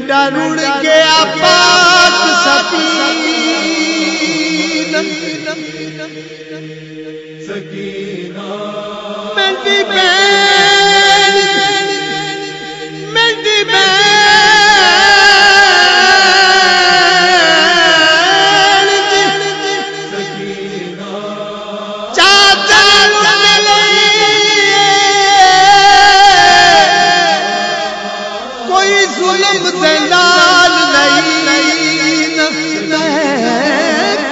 ڈرڑ گیا آپات سفید۔ سکینہ۔ میں ظلم دلال نہیں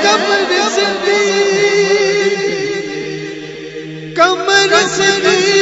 کمر سے کمر سے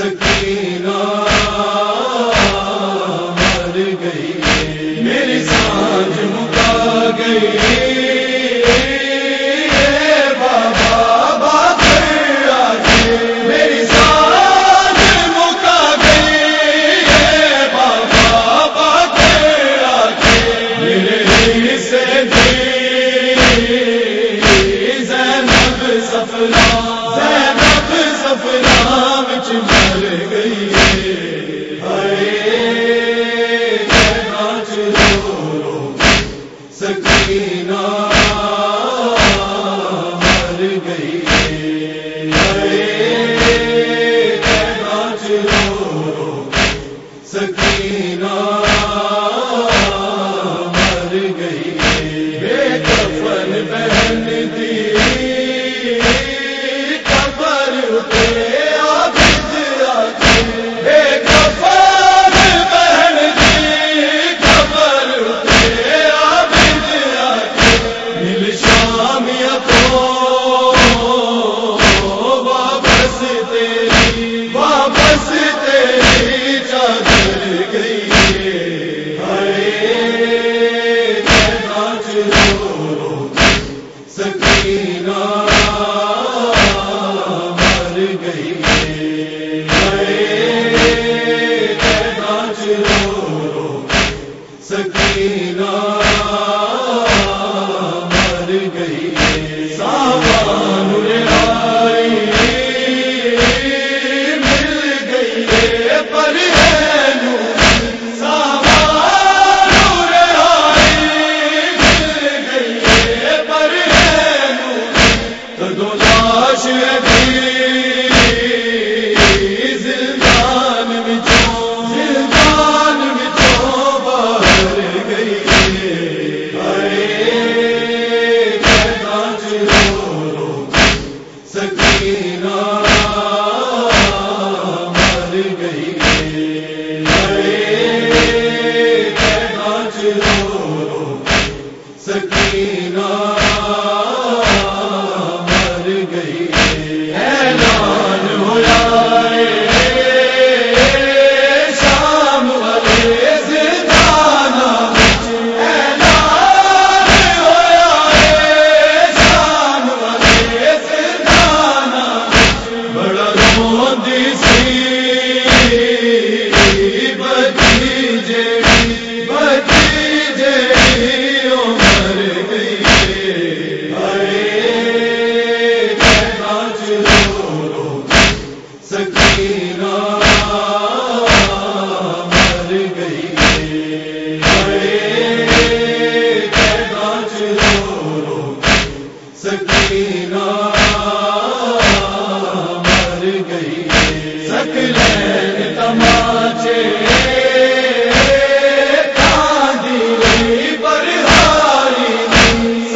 سکے اللہ